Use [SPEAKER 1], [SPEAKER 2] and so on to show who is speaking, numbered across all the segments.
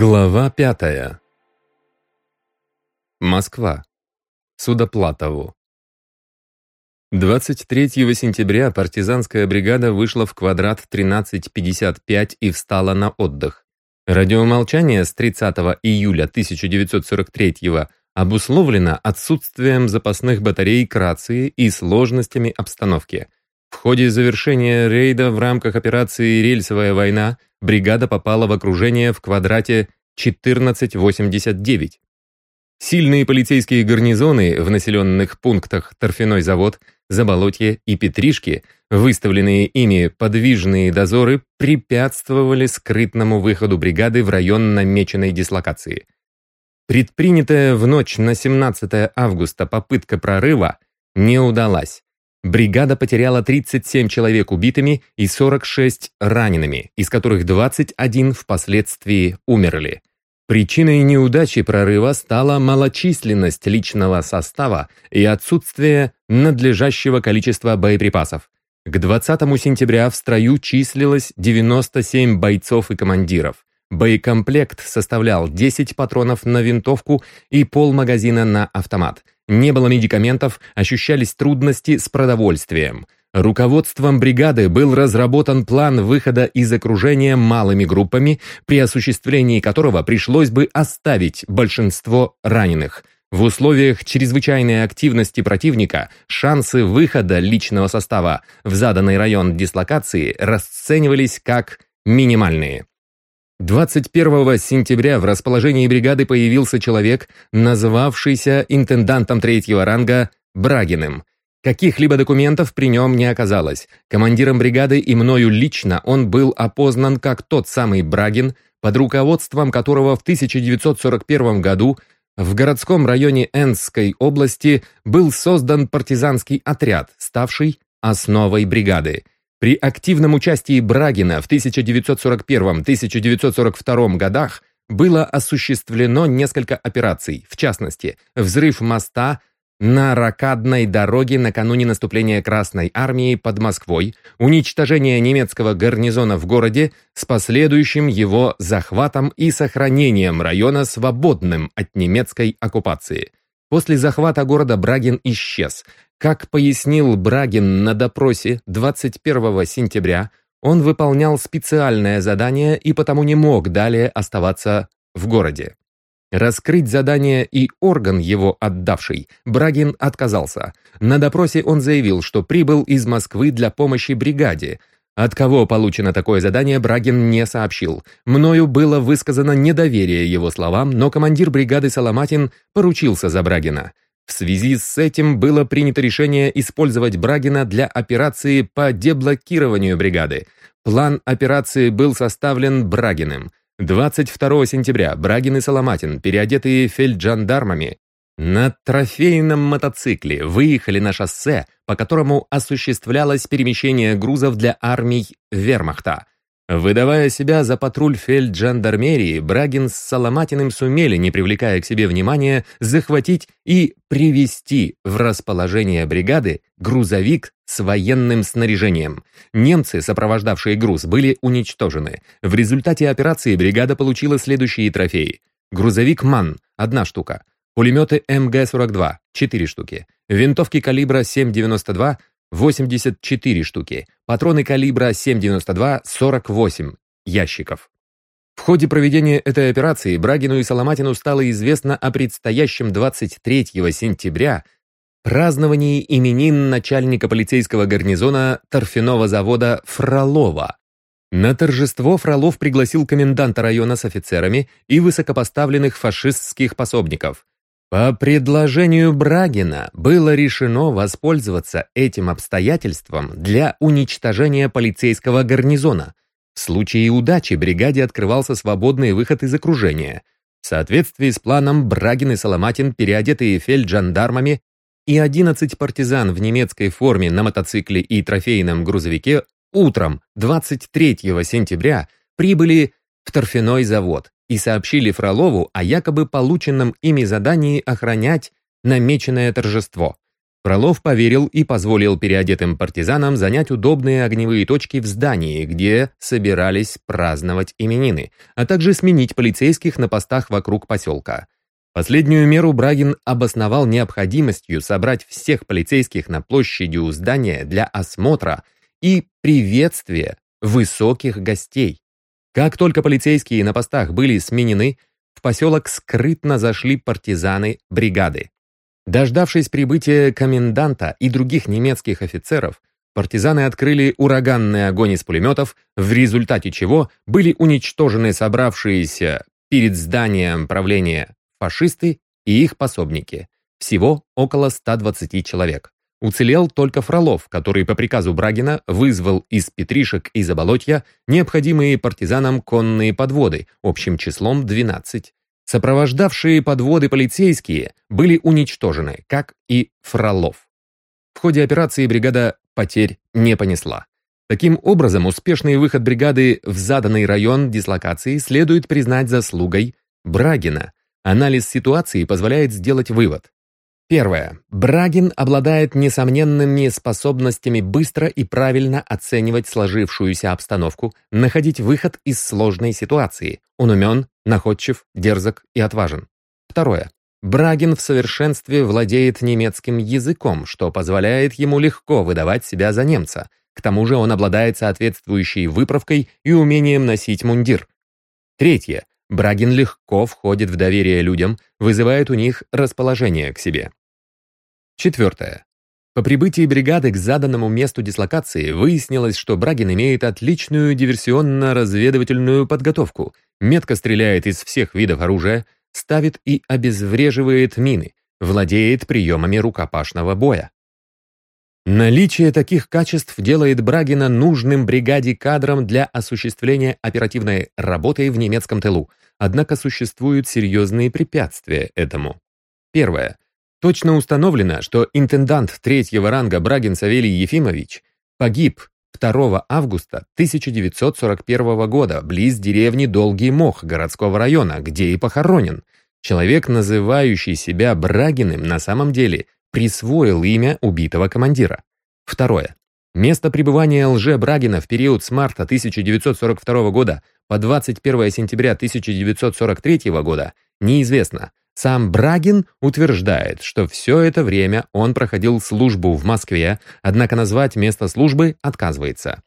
[SPEAKER 1] Глава пятая. Москва. Судоплатову. 23 сентября партизанская бригада вышла в квадрат 1355 и встала на отдых. Радиомолчание с 30 июля 1943 обусловлено отсутствием запасных батарей к рации и сложностями обстановки. В ходе завершения рейда в рамках операции «Рельсовая война» бригада попала в окружение в квадрате 1489. Сильные полицейские гарнизоны в населенных пунктах Торфяной завод, Заболотье и Петришки, выставленные ими подвижные дозоры, препятствовали скрытному выходу бригады в район намеченной дислокации. Предпринятая в ночь на 17 августа попытка прорыва не удалась. Бригада потеряла 37 человек убитыми и 46 ранеными, из которых 21 впоследствии умерли. Причиной неудачи прорыва стала малочисленность личного состава и отсутствие надлежащего количества боеприпасов. К 20 сентября в строю числилось 97 бойцов и командиров. Боекомплект составлял 10 патронов на винтовку и полмагазина на автомат. Не было медикаментов, ощущались трудности с продовольствием. Руководством бригады был разработан план выхода из окружения малыми группами, при осуществлении которого пришлось бы оставить большинство раненых. В условиях чрезвычайной активности противника шансы выхода личного состава в заданный район дислокации расценивались как минимальные. 21 сентября в расположении бригады появился человек, называвшийся интендантом третьего ранга Брагиным. Каких-либо документов при нем не оказалось. Командиром бригады и мною лично он был опознан как тот самый Брагин, под руководством которого в 1941 году в городском районе Энской области был создан партизанский отряд, ставший основой бригады. При активном участии Брагина в 1941-1942 годах было осуществлено несколько операций, в частности, взрыв моста на ракадной дороге накануне наступления Красной Армии под Москвой, уничтожение немецкого гарнизона в городе с последующим его захватом и сохранением района свободным от немецкой оккупации. После захвата города Брагин исчез, как пояснил Брагин на допросе 21 сентября, он выполнял специальное задание и потому не мог далее оставаться в городе. Раскрыть задание и орган его отдавший Брагин отказался. На допросе он заявил, что прибыл из Москвы для помощи бригаде. От кого получено такое задание, Брагин не сообщил. Мною было высказано недоверие его словам, но командир бригады Соломатин поручился за Брагина. В связи с этим было принято решение использовать Брагина для операции по деблокированию бригады. План операции был составлен Брагиным. 22 сентября Брагин и Соломатин, переодетые фельджандармами, на трофейном мотоцикле выехали на шоссе, по которому осуществлялось перемещение грузов для армий вермахта – Выдавая себя за патруль фельджандармерии, Брагин с Соломатиным сумели, не привлекая к себе внимания, захватить и привести в расположение бригады грузовик с военным снаряжением. Немцы, сопровождавшие груз, были уничтожены. В результате операции бригада получила следующие трофеи. Грузовик «МАН» — одна штука. Пулеметы МГ-42 — четыре штуки. Винтовки калибра 7,92 84 штуки, патроны калибра 7,92 48 ящиков. В ходе проведения этой операции Брагину и Соломатину стало известно о предстоящем 23 сентября праздновании именин начальника полицейского гарнизона торфяного завода Фролова. На торжество Фролов пригласил коменданта района с офицерами и высокопоставленных фашистских пособников – по предложению Брагина было решено воспользоваться этим обстоятельством для уничтожения полицейского гарнизона. В случае удачи бригаде открывался свободный выход из окружения. В соответствии с планом Брагин и Соломатин, переодетые фельджандармами, и 11 партизан в немецкой форме на мотоцикле и трофейном грузовике утром 23 сентября прибыли в торфяной завод и сообщили Фролову о якобы полученном ими задании охранять намеченное торжество. Фролов поверил и позволил переодетым партизанам занять удобные огневые точки в здании, где собирались праздновать именины, а также сменить полицейских на постах вокруг поселка. Последнюю меру Брагин обосновал необходимостью собрать всех полицейских на площади у здания для осмотра и приветствия высоких гостей. Как только полицейские на постах были сменены, в поселок скрытно зашли партизаны бригады. Дождавшись прибытия коменданта и других немецких офицеров, партизаны открыли ураганный огонь из пулеметов, в результате чего были уничтожены собравшиеся перед зданием правления фашисты и их пособники. Всего около 120 человек. Уцелел только Фролов, который по приказу Брагина вызвал из Петришек и Заболотья необходимые партизанам конные подводы, общим числом 12. Сопровождавшие подводы полицейские были уничтожены, как и Фролов. В ходе операции бригада потерь не понесла. Таким образом, успешный выход бригады в заданный район дислокации следует признать заслугой Брагина. Анализ ситуации позволяет сделать вывод. Первое. Брагин обладает несомненными способностями быстро и правильно оценивать сложившуюся обстановку, находить выход из сложной ситуации. Он умен, находчив, дерзок и отважен. Второе. Брагин в совершенстве владеет немецким языком, что позволяет ему легко выдавать себя за немца. К тому же он обладает соответствующей выправкой и умением носить мундир. Третье. Брагин легко входит в доверие людям, вызывает у них расположение к себе. Четвертое. По прибытии бригады к заданному месту дислокации выяснилось, что Брагин имеет отличную диверсионно-разведывательную подготовку, метко стреляет из всех видов оружия, ставит и обезвреживает мины, владеет приемами рукопашного боя. Наличие таких качеств делает Брагина нужным бригаде кадром для осуществления оперативной работы в немецком тылу, однако существуют серьезные препятствия этому. Первое. Точно установлено, что интендант третьего ранга Брагин Савелий Ефимович погиб 2 августа 1941 года близ деревни Долгий Мох городского района, где и похоронен. Человек, называющий себя Брагиным, на самом деле присвоил имя убитого командира. Второе. Место пребывания лже-Брагина в период с марта 1942 года по 21 сентября 1943 года неизвестно, сам Брагин утверждает, что все это время он проходил службу в Москве, однако назвать место службы отказывается.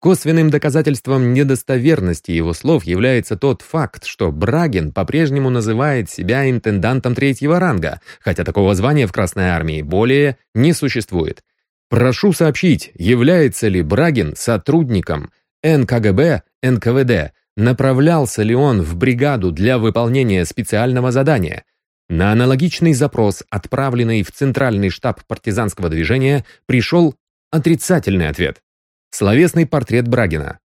[SPEAKER 1] Косвенным доказательством недостоверности его слов является тот факт, что Брагин по-прежнему называет себя интендантом третьего ранга, хотя такого звания в Красной Армии более не существует. Прошу сообщить, является ли Брагин сотрудником НКГБ, НКВД, направлялся ли он в бригаду для выполнения специального задания – на аналогичный запрос, отправленный в Центральный штаб партизанского движения, пришел отрицательный ответ. Словесный портрет Брагина.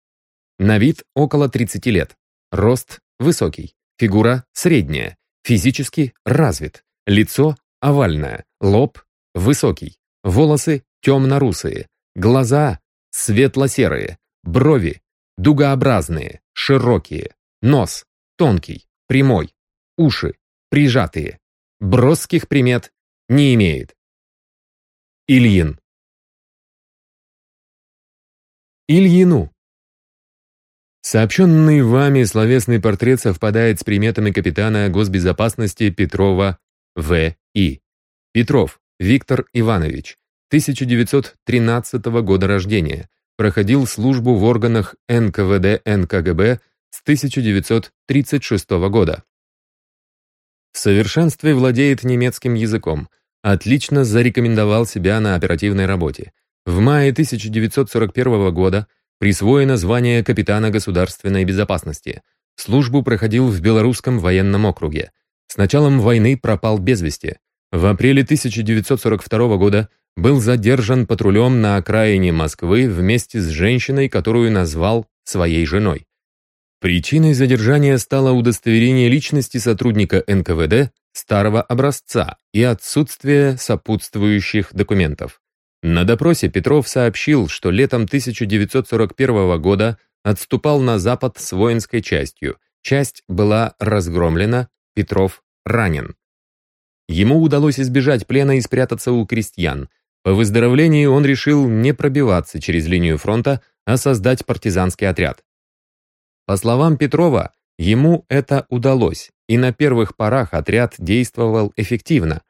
[SPEAKER 1] На вид около 30 лет. Рост высокий. Фигура средняя. Физически развит. Лицо овальное. Лоб высокий. Волосы темно-русые. Глаза светло-серые. Брови дугообразные, широкие. Нос тонкий, прямой. Уши прижатые. Броских примет не имеет. Ильин. Ильину. Сообщенный вами словесный портрет совпадает с приметами капитана госбезопасности Петрова В.И. Петров Виктор Иванович, 1913 года рождения, проходил службу в органах НКВД НКГБ с 1936 года. В совершенстве владеет немецким языком. Отлично зарекомендовал себя на оперативной работе. В мае 1941 года присвоено звание капитана государственной безопасности. Службу проходил в Белорусском военном округе. С началом войны пропал без вести. В апреле 1942 года был задержан патрулем на окраине Москвы вместе с женщиной, которую назвал своей женой. Причиной задержания стало удостоверение личности сотрудника НКВД старого образца и отсутствие сопутствующих документов. На допросе Петров сообщил, что летом 1941 года отступал на запад с воинской частью. Часть была разгромлена, Петров ранен. Ему удалось избежать плена и спрятаться у крестьян. По выздоровлении он решил не пробиваться через линию фронта, а создать партизанский отряд. По словам Петрова, ему это удалось, и на первых порах отряд действовал эффективно.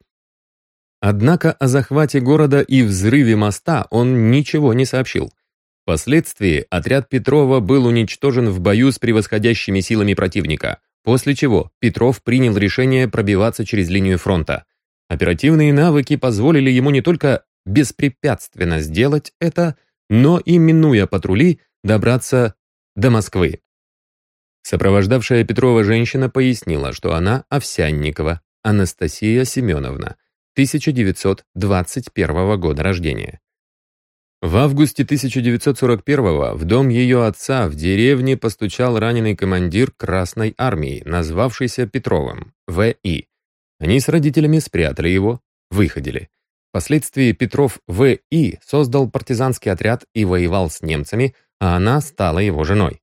[SPEAKER 1] Однако о захвате города и взрыве моста он ничего не сообщил. Впоследствии отряд Петрова был уничтожен в бою с превосходящими силами противника, после чего Петров принял решение пробиваться через линию фронта. Оперативные навыки позволили ему не только беспрепятственно сделать это, но и, минуя патрули, добраться до Москвы. Сопровождавшая Петрова женщина пояснила, что она Овсянникова Анастасия Семеновна, 1921 года рождения. В августе 1941 в дом ее отца в деревне постучал раненый командир Красной армии, назвавшийся Петровым, В.И. Они с родителями спрятали его, выходили. Впоследствии Петров В.И. создал партизанский отряд и воевал с немцами, а она стала его женой.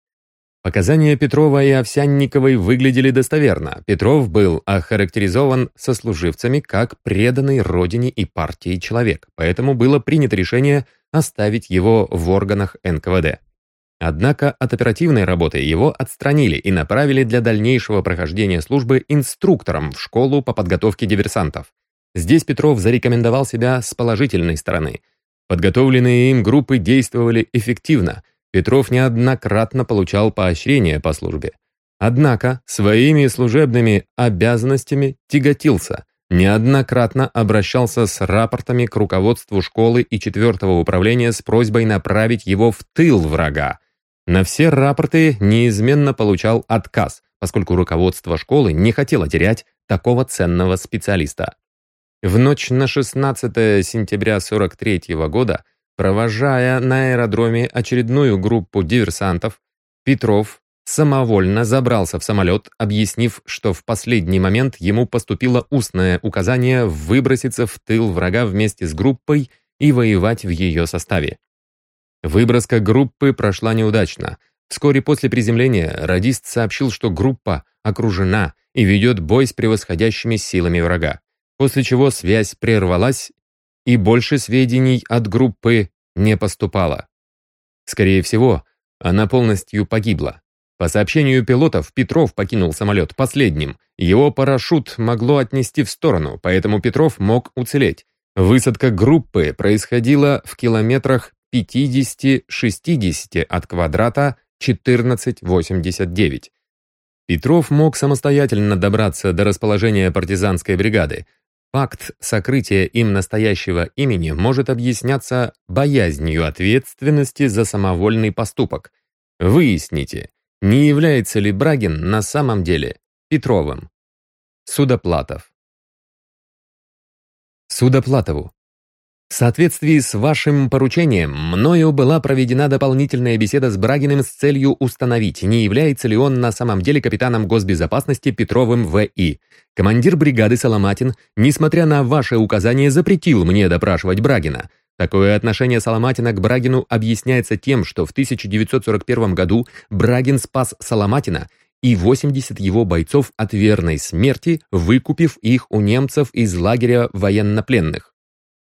[SPEAKER 1] Показания Петрова и Овсянниковой выглядели достоверно. Петров был охарактеризован сослуживцами как преданный родине и партии человек, поэтому было принято решение оставить его в органах НКВД. Однако от оперативной работы его отстранили и направили для дальнейшего прохождения службы инструктором в школу по подготовке диверсантов. Здесь Петров зарекомендовал себя с положительной стороны. Подготовленные им группы действовали эффективно. Петров неоднократно получал поощрение по службе. Однако своими служебными обязанностями тяготился, неоднократно обращался с рапортами к руководству школы и четвертого управления с просьбой направить его в тыл врага. На все рапорты неизменно получал отказ, поскольку руководство школы не хотело терять такого ценного специалиста. В ночь на 16 сентября 43 года, провожая на аэродроме очередную группу диверсантов, Петров самовольно забрался в самолет, объяснив, что в последний момент ему поступило устное указание выброситься в тыл врага вместе с группой и воевать в ее составе. Выброска группы прошла неудачно. Вскоре после приземления радист сообщил, что группа окружена и ведет бой с превосходящими силами врага после чего связь прервалась и больше сведений от группы не поступало. Скорее всего, она полностью погибла. По сообщению пилотов, Петров покинул самолет последним. Его парашют могло отнести в сторону, поэтому Петров мог уцелеть. Высадка группы происходила в километрах 50-60 от квадрата 1489. Петров мог самостоятельно добраться до расположения партизанской бригады, Факт сокрытия им настоящего имени может объясняться боязнью ответственности за самовольный поступок. Выясните, не является ли Брагин на самом деле Петровым. Судоплатов. Судоплатову. В соответствии с вашим поручением, мною была проведена дополнительная беседа с Брагиным с целью установить, не является ли он на самом деле капитаном госбезопасности Петровым В.И. Командир бригады Соломатин, несмотря на ваше указание, запретил мне допрашивать Брагина. Такое отношение Соломатина к Брагину объясняется тем, что в 1941 году Брагин спас Соломатина и 80 его бойцов от верной смерти, выкупив их у немцев из лагеря военнопленных.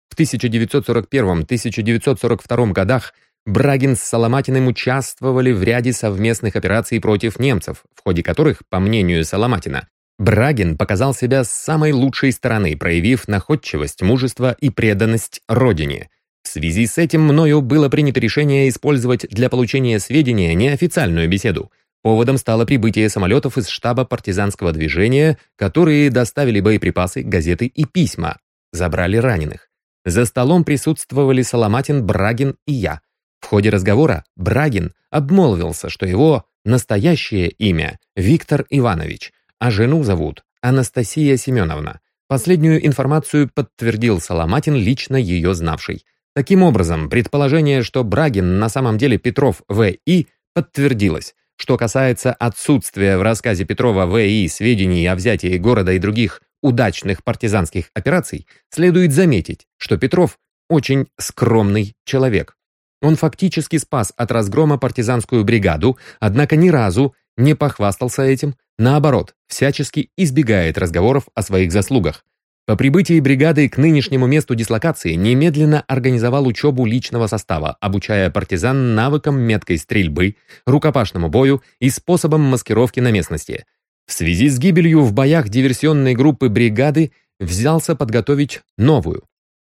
[SPEAKER 1] В 1941-1942 годах Брагин с Соломатиным участвовали в ряде совместных операций против немцев, в ходе которых, по мнению Соломатина, Брагин показал себя с самой лучшей стороны, проявив находчивость, мужество и преданность Родине. В связи с этим мною было принято решение использовать для получения сведения неофициальную беседу. Поводом стало прибытие самолетов из штаба партизанского движения, которые доставили боеприпасы, газеты и письма, забрали раненых. За столом присутствовали Соломатин, Брагин и я. В ходе разговора Брагин обмолвился, что его настоящее имя Виктор Иванович, а жену зовут Анастасия Семеновна. Последнюю информацию подтвердил Соломатин, лично ее знавший. Таким образом, предположение, что Брагин на самом деле Петров В.И. подтвердилось. Что касается отсутствия в рассказе Петрова В.И. сведений о взятии города и других удачных партизанских операций, следует заметить, что Петров очень скромный человек. Он фактически спас от разгрома партизанскую бригаду, однако ни разу не похвастался этим, наоборот, всячески избегает разговоров о своих заслугах. По прибытии бригады к нынешнему месту дислокации немедленно организовал учебу личного состава, обучая партизан навыкам меткой стрельбы, рукопашному бою и способам маскировки на местности. В связи с гибелью в боях диверсионной группы бригады взялся подготовить новую.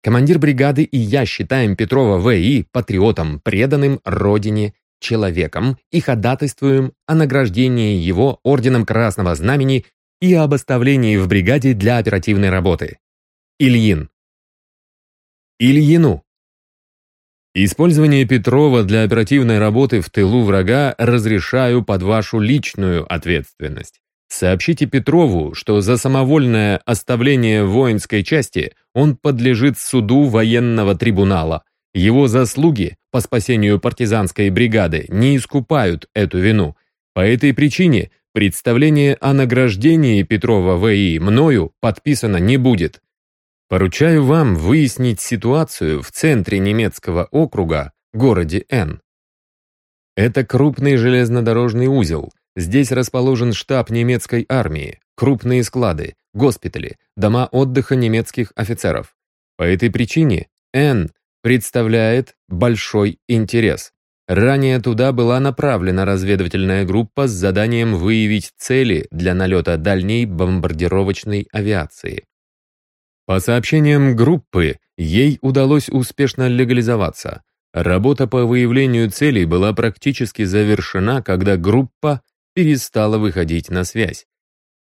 [SPEAKER 1] Командир бригады и я считаем Петрова В.И. патриотом, преданным родине человеком и ходатайствуем о награждении его Орденом Красного Знамени и об оставлении в бригаде для оперативной работы. Ильин. Ильину. Использование Петрова для оперативной работы в тылу врага разрешаю под вашу личную ответственность. Сообщите Петрову, что за самовольное оставление воинской части он подлежит суду военного трибунала. Его заслуги по спасению партизанской бригады не искупают эту вину. По этой причине Представление о награждении Петрова В.И. мною подписано не будет. Поручаю вам выяснить ситуацию в центре немецкого округа, городе Н. Это крупный железнодорожный узел. Здесь расположен штаб немецкой армии, крупные склады, госпитали, дома отдыха немецких офицеров. По этой причине Н представляет большой интерес. Ранее туда была направлена разведывательная группа с заданием выявить цели для налета дальней бомбардировочной авиации. По сообщениям группы, ей удалось успешно легализоваться. Работа по выявлению целей была практически завершена, когда группа перестала выходить на связь.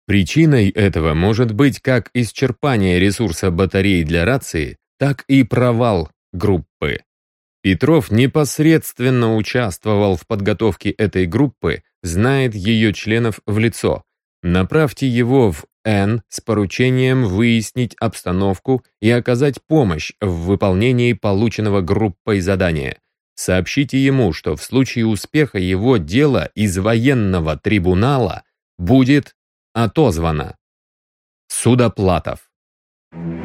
[SPEAKER 1] Причиной этого может быть как исчерпание ресурса батарей для рации, так и провал группы. Петров непосредственно участвовал в подготовке этой группы, знает ее членов в лицо. Направьте его в Н с поручением выяснить обстановку и оказать помощь в выполнении полученного группой задания. Сообщите ему, что в случае успеха его дела из военного трибунала будет отозвано. Судоплатов. Thank you.